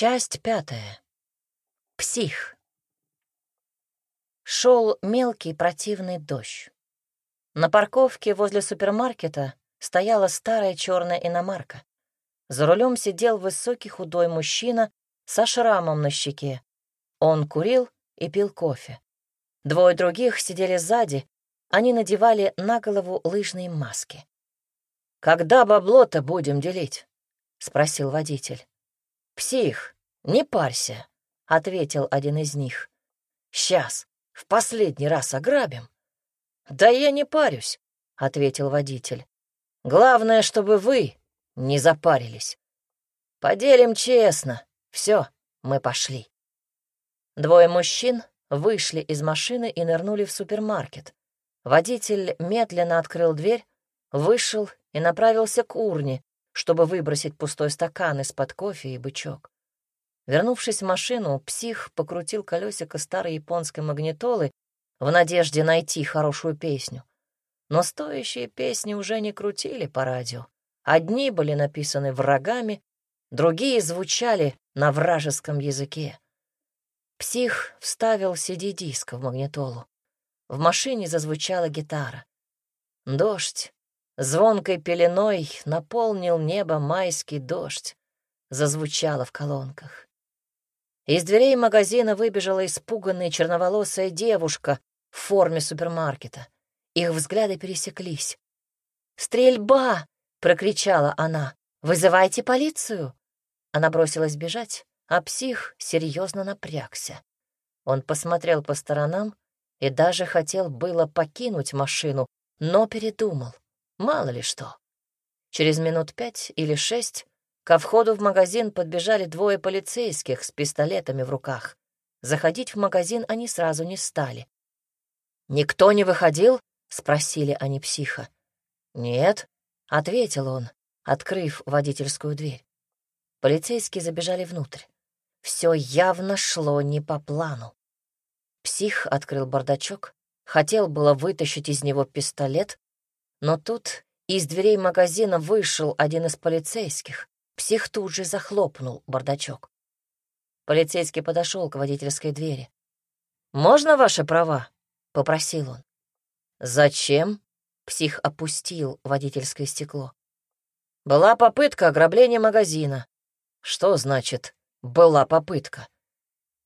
Часть пятая. Псих. Шел мелкий противный дождь. На парковке возле супермаркета стояла старая черная иномарка. За рулем сидел высокий худой мужчина со шрамом на щеке. Он курил и пил кофе. Двое других сидели сзади, они надевали на голову лыжные маски. «Когда бабло-то будем делить?» — спросил водитель. «Псих, не парься», — ответил один из них. «Сейчас, в последний раз ограбим». «Да я не парюсь», — ответил водитель. «Главное, чтобы вы не запарились. Поделим честно. Все, мы пошли». Двое мужчин вышли из машины и нырнули в супермаркет. Водитель медленно открыл дверь, вышел и направился к урне, чтобы выбросить пустой стакан из-под кофе и бычок. Вернувшись в машину, псих покрутил колесико старой японской магнитолы в надежде найти хорошую песню. Но стоящие песни уже не крутили по радио. Одни были написаны врагами, другие звучали на вражеском языке. Псих вставил CD-диск в магнитолу. В машине зазвучала гитара. Дождь Звонкой пеленой наполнил небо майский дождь, зазвучало в колонках. Из дверей магазина выбежала испуганная черноволосая девушка в форме супермаркета. Их взгляды пересеклись. «Стрельба!» — прокричала она. «Вызывайте полицию!» Она бросилась бежать, а псих серьезно напрягся. Он посмотрел по сторонам и даже хотел было покинуть машину, но передумал. Мало ли что. Через минут пять или шесть ко входу в магазин подбежали двое полицейских с пистолетами в руках. Заходить в магазин они сразу не стали. «Никто не выходил?» — спросили они психа. «Нет», — ответил он, открыв водительскую дверь. Полицейские забежали внутрь. Все явно шло не по плану. Псих открыл бардачок, хотел было вытащить из него пистолет, но тут из дверей магазина вышел один из полицейских. Псих тут же захлопнул бардачок. Полицейский подошел к водительской двери. «Можно ваши права?» — попросил он. «Зачем?» — псих опустил водительское стекло. «Была попытка ограбления магазина». «Что значит «была попытка»?»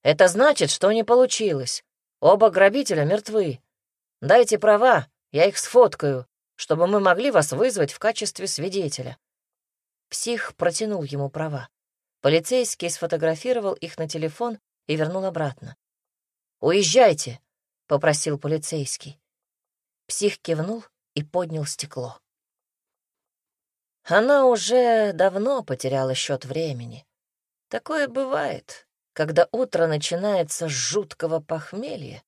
«Это значит, что не получилось. Оба грабителя мертвы. Дайте права, я их сфоткаю, чтобы мы могли вас вызвать в качестве свидетеля». Псих протянул ему права. Полицейский сфотографировал их на телефон и вернул обратно. «Уезжайте», — попросил полицейский. Псих кивнул и поднял стекло. Она уже давно потеряла счет времени. Такое бывает, когда утро начинается с жуткого похмелья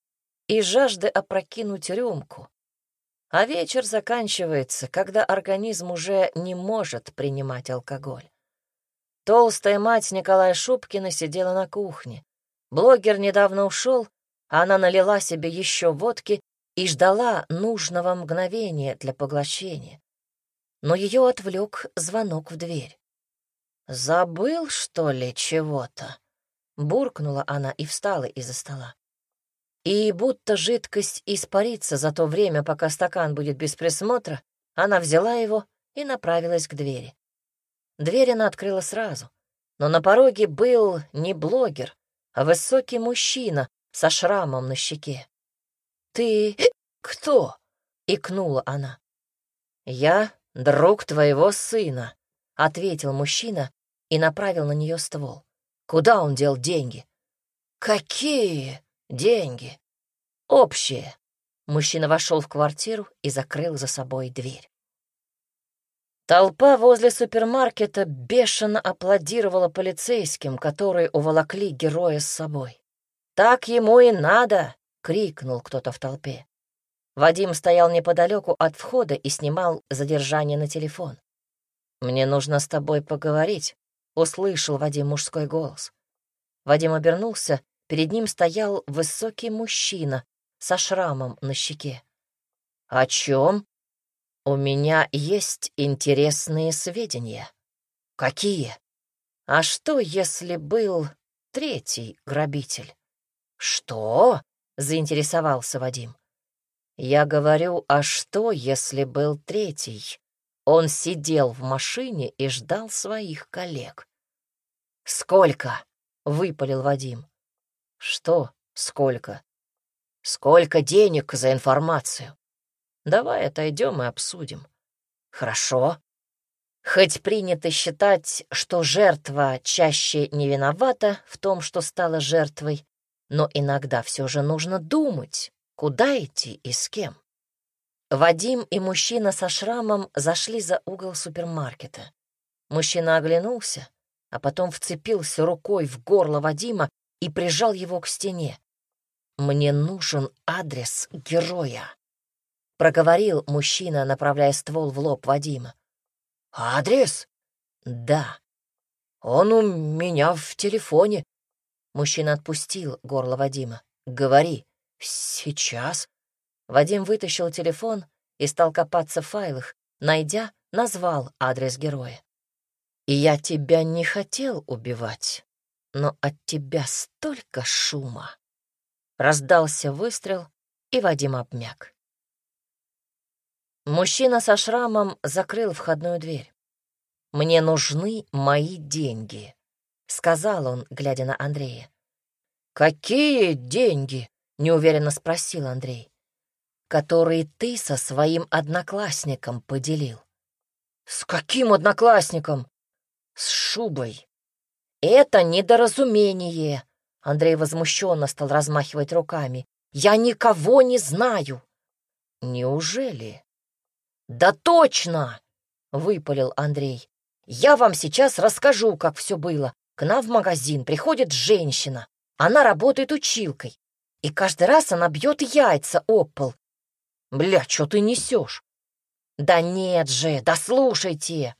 и жажды опрокинуть рюмку, а вечер заканчивается, когда организм уже не может принимать алкоголь. Толстая мать Николая Шубкина сидела на кухне. Блогер недавно ушел, а она налила себе еще водки и ждала нужного мгновения для поглощения. Но ее отвлек звонок в дверь. «Забыл, что ли, чего-то?» Буркнула она и встала из-за стола. И будто жидкость испарится за то время, пока стакан будет без присмотра, она взяла его и направилась к двери. Дверь она открыла сразу, но на пороге был не блогер, а высокий мужчина со шрамом на щеке. «Ты кто?» — икнула она. «Я друг твоего сына», — ответил мужчина и направил на нее ствол. «Куда он дел деньги?» «Какие?» Деньги. Общие. Мужчина вошел в квартиру и закрыл за собой дверь. Толпа возле супермаркета бешено аплодировала полицейским, которые уволокли героя с собой. «Так ему и надо!» — крикнул кто-то в толпе. Вадим стоял неподалеку от входа и снимал задержание на телефон. «Мне нужно с тобой поговорить», — услышал Вадим мужской голос. Вадим обернулся Перед ним стоял высокий мужчина со шрамом на щеке. «О чем?» «У меня есть интересные сведения». «Какие?» «А что, если был третий грабитель?» «Что?» — заинтересовался Вадим. «Я говорю, а что, если был третий?» Он сидел в машине и ждал своих коллег. «Сколько?» — выпалил Вадим. «Что сколько?» «Сколько денег за информацию?» «Давай отойдем и обсудим». «Хорошо». Хоть принято считать, что жертва чаще не виновата в том, что стала жертвой, но иногда все же нужно думать, куда идти и с кем. Вадим и мужчина со шрамом зашли за угол супермаркета. Мужчина оглянулся, а потом вцепился рукой в горло Вадима и прижал его к стене. «Мне нужен адрес героя», — проговорил мужчина, направляя ствол в лоб Вадима. «Адрес?» «Да». «Он у меня в телефоне». Мужчина отпустил горло Вадима. «Говори». «Сейчас». Вадим вытащил телефон и стал копаться в файлах, найдя, назвал адрес героя. «И я тебя не хотел убивать, но от тебя столько шума!» Раздался выстрел, и Вадим обмяк. Мужчина со шрамом закрыл входную дверь. «Мне нужны мои деньги», — сказал он, глядя на Андрея. «Какие деньги?» — неуверенно спросил Андрей которые ты со своим одноклассником поделил. С каким одноклассником? С шубой. Это недоразумение. Андрей возмущенно стал размахивать руками. Я никого не знаю. Неужели? Да точно, выпалил Андрей. Я вам сейчас расскажу, как все было. К нам в магазин приходит женщина. Она работает училкой. И каждый раз она бьет яйца об пол. Бля, что ты несешь? Да нет же, да слушайте.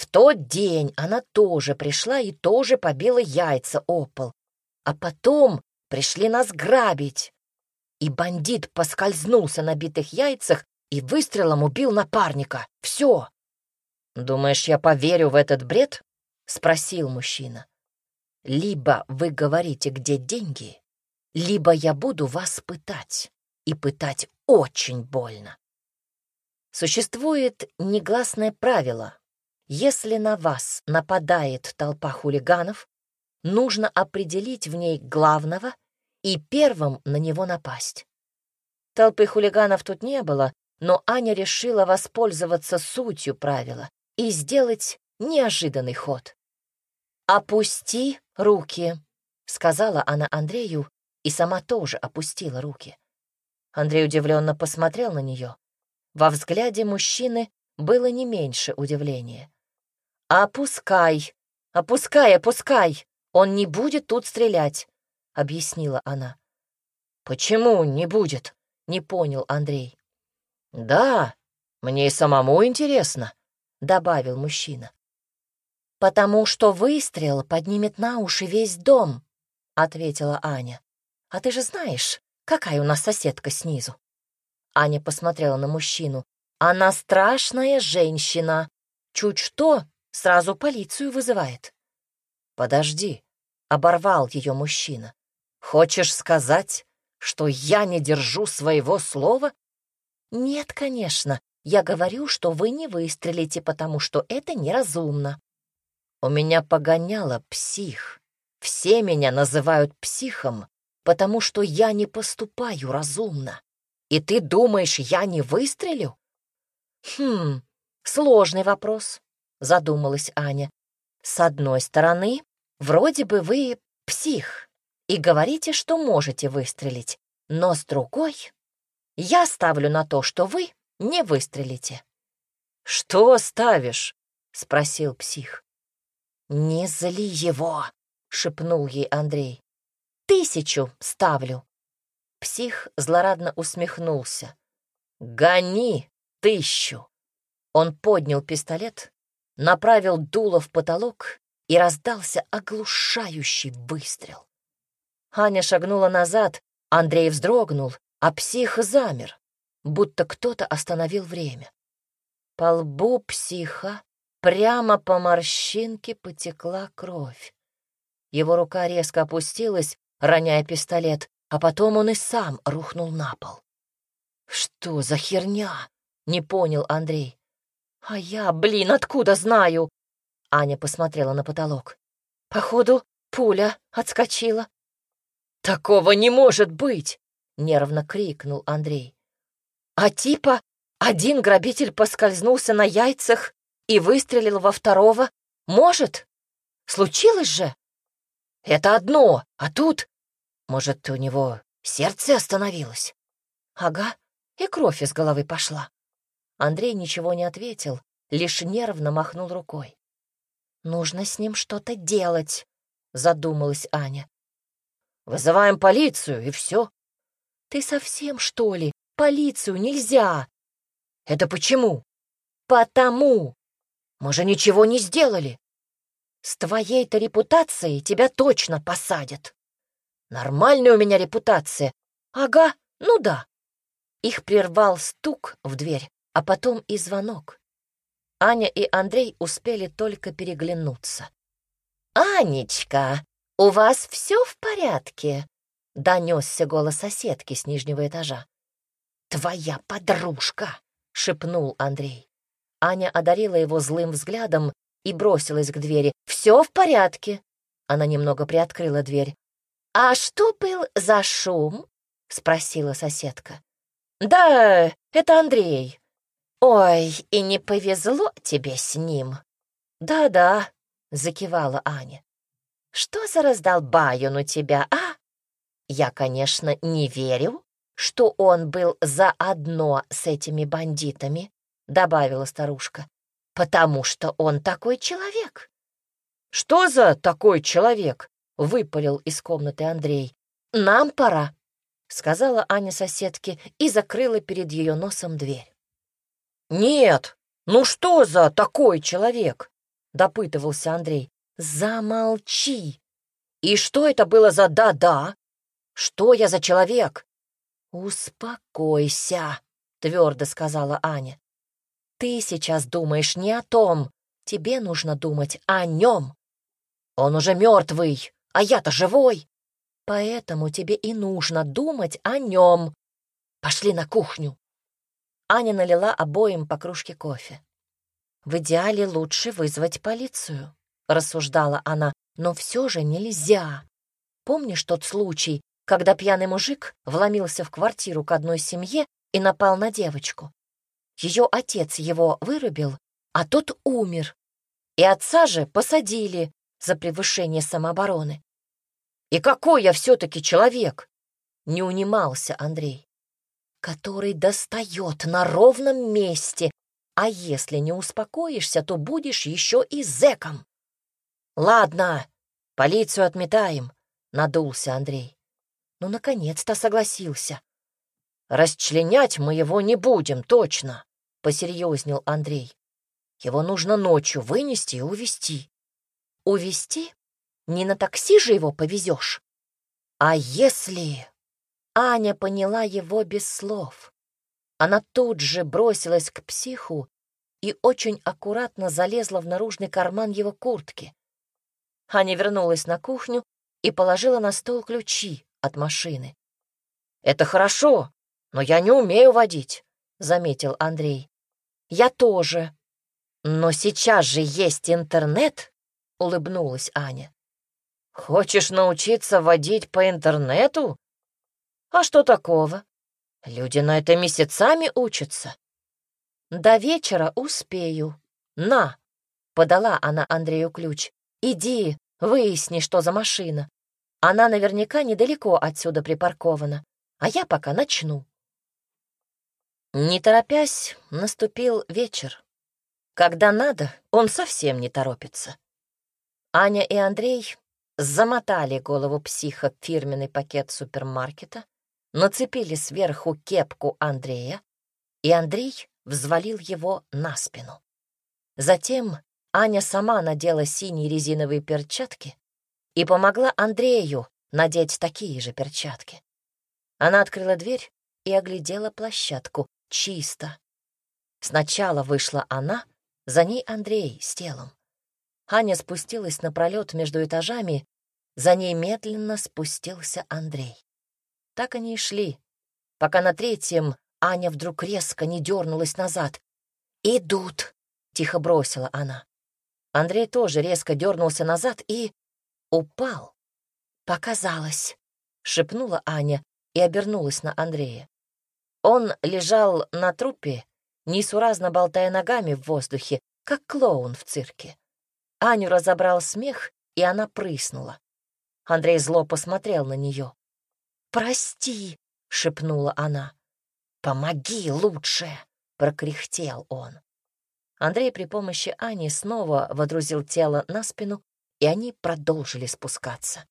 В тот день она тоже пришла и тоже побила яйца о. А потом пришли нас грабить. И бандит поскользнулся на битых яйцах и выстрелом убил напарника. Все. «Думаешь, я поверю в этот бред?» — спросил мужчина. «Либо вы говорите, где деньги, либо я буду вас пытать и пытать очень больно. Существует негласное правило. Если на вас нападает толпа хулиганов, нужно определить в ней главного и первым на него напасть. Толпы хулиганов тут не было, но Аня решила воспользоваться сутью правила и сделать неожиданный ход. «Опусти руки», — сказала она Андрею, и сама тоже опустила руки. Андрей удивленно посмотрел на нее. Во взгляде мужчины было не меньше удивления. «Опускай! Опускай, опускай! Он не будет тут стрелять!» — объяснила она. «Почему не будет?» — не понял Андрей. «Да, мне и самому интересно», — добавил мужчина. «Потому что выстрел поднимет на уши весь дом», — ответила Аня. «А ты же знаешь, Какая у нас соседка снизу?» Аня посмотрела на мужчину. «Она страшная женщина. Чуть что, сразу полицию вызывает». «Подожди», — оборвал ее мужчина. «Хочешь сказать, что я не держу своего слова?» «Нет, конечно. Я говорю, что вы не выстрелите, потому что это неразумно». «У меня погоняло псих. Все меня называют психом, потому что я не поступаю разумно. И ты думаешь, я не выстрелю? Хм, сложный вопрос, задумалась Аня. С одной стороны, вроде бы вы псих и говорите, что можете выстрелить, но с другой, я ставлю на то, что вы не выстрелите. Что ставишь? спросил псих. Не зли его, шепнул ей Андрей. Тысячу ставлю. Псих злорадно усмехнулся. «Гони тысячу!» Он поднял пистолет, направил дуло в потолок и раздался оглушающий выстрел. Аня шагнула назад, Андрей вздрогнул, а псих замер, будто кто-то остановил время. По лбу психа прямо по морщинке потекла кровь. Его рука резко опустилась, роняя пистолет, а потом он и сам рухнул на пол. «Что за херня?» — не понял Андрей. «А я, блин, откуда знаю?» Аня посмотрела на потолок. «Походу, пуля отскочила». «Такого не может быть!» — нервно крикнул Андрей. «А типа один грабитель поскользнулся на яйцах и выстрелил во второго? Может? Случилось же?» Это одно, а тут... Может, у него сердце остановилось? Ага, и кровь из головы пошла. Андрей ничего не ответил, лишь нервно махнул рукой. «Нужно с ним что-то делать», — задумалась Аня. «Вызываем полицию, и все». «Ты совсем, что ли? Полицию нельзя!» «Это почему?» «Потому! Мы же ничего не сделали. С твоей-то репутацией тебя точно посадят. Нормальная у меня репутация. Ага, ну да. Их прервал стук в дверь, а потом и звонок. Аня и Андрей успели только переглянуться. «Анечка, у вас все в порядке?» — донесся голос соседки с нижнего этажа. «Твоя подружка!» — шепнул Андрей. Аня одарила его злым взглядом и бросилась к двери. «Все в порядке!» Она немного приоткрыла дверь. «А что был за шум?» — спросила соседка. «Да, это Андрей». «Ой, и не повезло тебе с ним». «Да-да», — закивала Аня. «Что за раздолбай у тебя, а? Я, конечно, не верю, что он был заодно с этими бандитами», — добавила старушка потому что он такой человек. «Что за такой человек?» — выпалил из комнаты Андрей. «Нам пора», — сказала Аня соседке и закрыла перед ее носом дверь. «Нет, ну что за такой человек?» — допытывался Андрей. «Замолчи! И что это было за да-да? Что я за человек?» «Успокойся», — твердо сказала Аня. Ты сейчас думаешь не о том. Тебе нужно думать о нем. Он уже мертвый, а я-то живой. Поэтому тебе и нужно думать о нем. Пошли на кухню. Аня налила обоим по кружке кофе. В идеале лучше вызвать полицию, рассуждала она, но все же нельзя. Помнишь тот случай, когда пьяный мужик вломился в квартиру к одной семье и напал на девочку? Ее отец его вырубил, а тот умер. И отца же посадили за превышение самообороны. И какой я все-таки человек? Не унимался Андрей. Который достает на ровном месте, а если не успокоишься, то будешь еще и зэком. Ладно, полицию отметаем, надулся Андрей. Ну, наконец-то согласился. Расчленять мы его не будем, точно. — посерьезнел Андрей. «Его нужно ночью вынести и увезти». «Увезти? Не на такси же его повезешь?» «А если...» Аня поняла его без слов. Она тут же бросилась к психу и очень аккуратно залезла в наружный карман его куртки. Аня вернулась на кухню и положила на стол ключи от машины. «Это хорошо, но я не умею водить», — заметил Андрей. Я тоже. Но сейчас же есть интернет, улыбнулась Аня. Хочешь научиться водить по интернету? А что такого? Люди на это месяцами учатся. До вечера успею. На, подала она Андрею ключ. Иди, выясни, что за машина. Она наверняка недалеко отсюда припаркована, а я пока начну. Не торопясь, наступил вечер. Когда надо, он совсем не торопится. Аня и Андрей замотали голову психа в фирменный пакет супермаркета, нацепили сверху кепку Андрея, и Андрей взвалил его на спину. Затем Аня сама надела синие резиновые перчатки и помогла Андрею надеть такие же перчатки. Она открыла дверь и оглядела площадку, чисто. Сначала вышла она, За ней Андрей с телом. Аня спустилась на пролет между этажами, за ней медленно спустился Андрей. Так они и шли, пока на третьем Аня вдруг резко не дернулась назад. «Идут!» — тихо бросила она. Андрей тоже резко дернулся назад и... упал. «Показалось», — шепнула Аня и обернулась на Андрея. Он лежал на трупе, несуразно болтая ногами в воздухе, как клоун в цирке. Аню разобрал смех, и она прыснула. Андрей зло посмотрел на нее. «Прости», — шепнула она. «Помоги лучше», — прокряхтел он. Андрей при помощи Ани снова водрузил тело на спину, и они продолжили спускаться.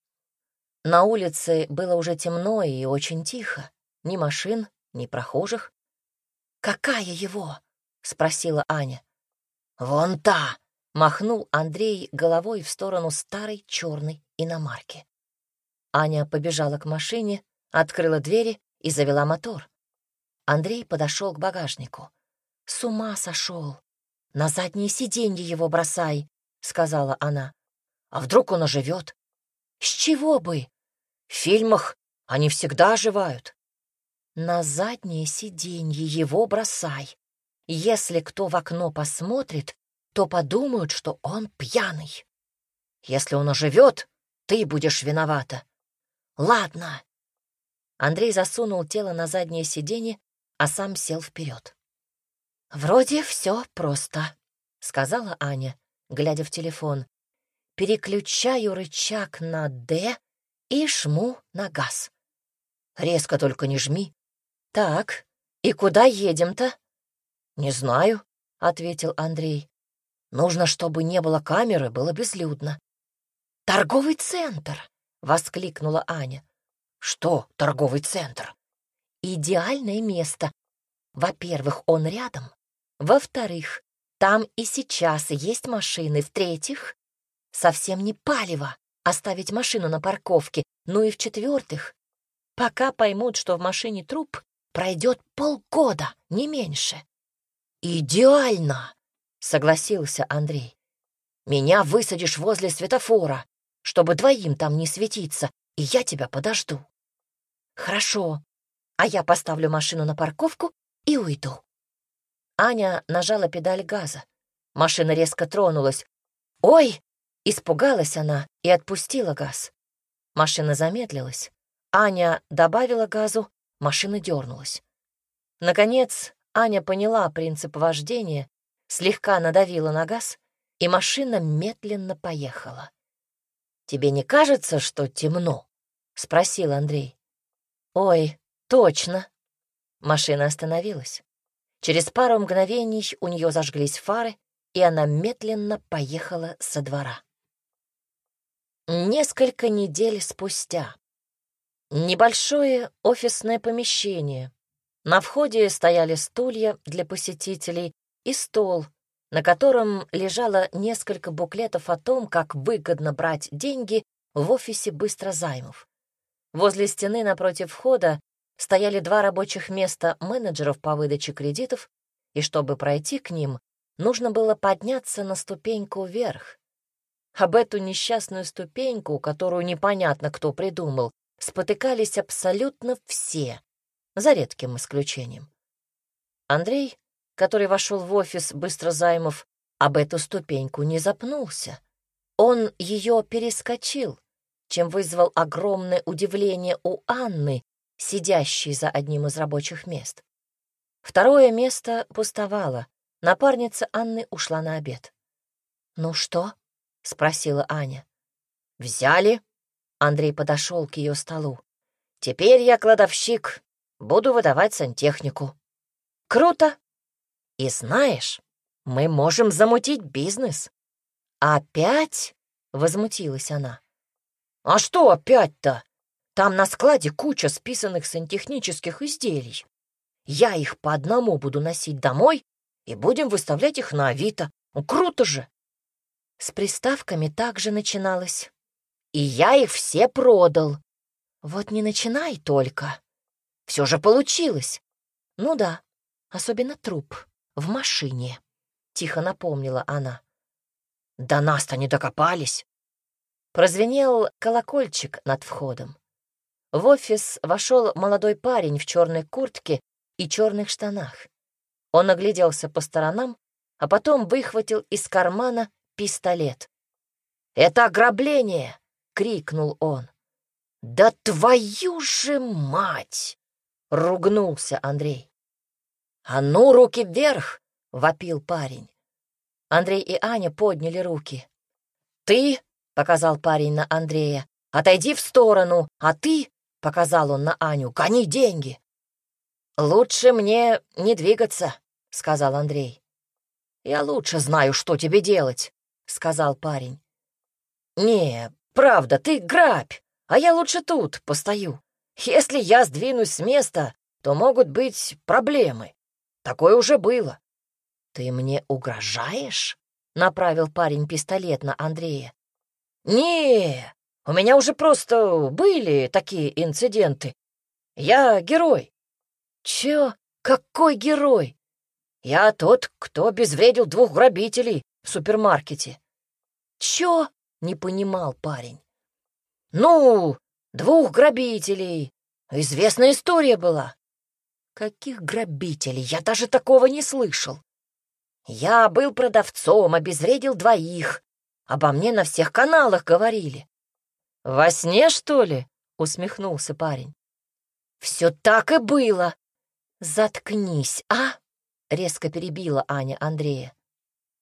На улице было уже темно и очень тихо. Ни машин, ни прохожих. «Какая его?» — спросила Аня. «Вон та!» — махнул Андрей головой в сторону старой черной иномарки. Аня побежала к машине, открыла двери и завела мотор. Андрей подошел к багажнику. «С ума сошел! На заднее сиденье его бросай!» — сказала она. «А вдруг он оживет?» «С чего бы? В фильмах они всегда оживают». На заднее сиденье его бросай. Если кто в окно посмотрит, то подумают, что он пьяный. Если он оживет, ты будешь виновата. Ладно. Андрей засунул тело на заднее сиденье, а сам сел вперед. «Вроде все просто», — сказала Аня, глядя в телефон. «Переключаю рычаг на «Д» и жму на газ. Резко только не жми, «Так, и куда едем-то?» «Не знаю», — ответил Андрей. «Нужно, чтобы не было камеры, было безлюдно». «Торговый центр!» — воскликнула Аня. «Что торговый центр?» «Идеальное место. Во-первых, он рядом. Во-вторых, там и сейчас есть машины. В-третьих, совсем не палево оставить машину на парковке. Ну и в-четвертых, пока поймут, что в машине труп, Пройдет полгода, не меньше. «Идеально!» — согласился Андрей. «Меня высадишь возле светофора, чтобы двоим там не светиться, и я тебя подожду». «Хорошо, а я поставлю машину на парковку и уйду». Аня нажала педаль газа. Машина резко тронулась. «Ой!» — испугалась она и отпустила газ. Машина замедлилась. Аня добавила газу, Машина дернулась. Наконец, Аня поняла принцип вождения, слегка надавила на газ, и машина медленно поехала. «Тебе не кажется, что темно?» — спросил Андрей. «Ой, точно!» Машина остановилась. Через пару мгновений у нее зажглись фары, и она медленно поехала со двора. Несколько недель спустя Небольшое офисное помещение. На входе стояли стулья для посетителей и стол, на котором лежало несколько буклетов о том, как выгодно брать деньги в офисе быстрозаймов. Возле стены напротив входа стояли два рабочих места менеджеров по выдаче кредитов, и чтобы пройти к ним, нужно было подняться на ступеньку вверх. Об эту несчастную ступеньку, которую непонятно кто придумал, спотыкались абсолютно все, за редким исключением. Андрей, который вошел в офис быстро займов, об эту ступеньку не запнулся. Он ее перескочил, чем вызвал огромное удивление у Анны, сидящей за одним из рабочих мест. Второе место пустовало. Напарница Анны ушла на обед. «Ну что?» — спросила Аня. «Взяли», Андрей подошел к ее столу. «Теперь я кладовщик, буду выдавать сантехнику». «Круто! И знаешь, мы можем замутить бизнес». «Опять?» — возмутилась она. «А что опять-то? Там на складе куча списанных сантехнических изделий. Я их по одному буду носить домой и будем выставлять их на Авито. Ну, круто же!» С приставками также начиналось и я их все продал. Вот не начинай только. Все же получилось. Ну да, особенно труп в машине. тихо напомнила она. До нас-то не докопались. Прозвенел колокольчик над входом. В офис вошел молодой парень в черной куртке и черных штанах. Он огляделся по сторонам, а потом выхватил из кармана пистолет. «Это ограбление!» — крикнул он. «Да твою же мать!» — ругнулся Андрей. «А ну, руки вверх!» — вопил парень. Андрей и Аня подняли руки. «Ты!» — показал парень на Андрея. «Отойди в сторону, а ты!» — показал он на Аню. «Гони деньги!» «Лучше мне не двигаться», — сказал Андрей. «Я лучше знаю, что тебе делать», — сказал парень. «Не, правда, ты грабь, а я лучше тут постою. Если я сдвинусь с места, то могут быть проблемы. Такое уже было». «Ты мне угрожаешь?» — направил парень пистолет на Андрея. «Не, у меня уже просто были такие инциденты. Я герой». «Чё? Какой герой?» «Я тот, кто обезвредил двух грабителей в супермаркете». «Чё?» — не понимал парень. «Ну, двух грабителей. Известная история была». «Каких грабителей? Я даже такого не слышал». «Я был продавцом, обезвредил двоих. Обо мне на всех каналах говорили». «Во сне, что ли?» — усмехнулся парень. «Все так и было. Заткнись, а?» — резко перебила Аня Андрея.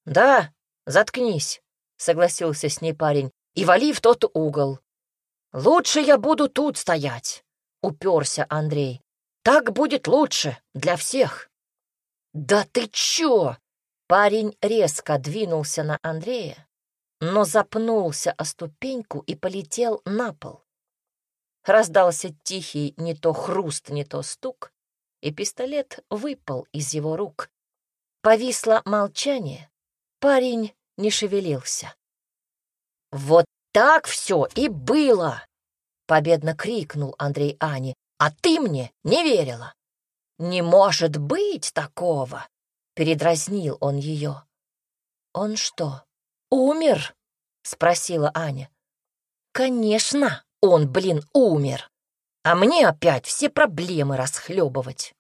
«Да, заткнись», — согласился с ней парень, — «и вали в тот угол». «Лучше я буду тут стоять», — уперся Андрей. «Так будет лучше для всех». «Да ты чё?» Парень резко двинулся на Андрея, но запнулся о ступеньку и полетел на пол. Раздался тихий не то хруст, не то стук, и пистолет выпал из его рук. Повисло молчание. Парень не шевелился. «Вот так все и было!» — победно крикнул Андрей Ани. «А ты мне не верила!» «Не может быть такого!» — передразнил он ее. «Он что, умер?» — спросила Аня. «Конечно, он, блин, умер!» а мне опять все проблемы расхлебывать.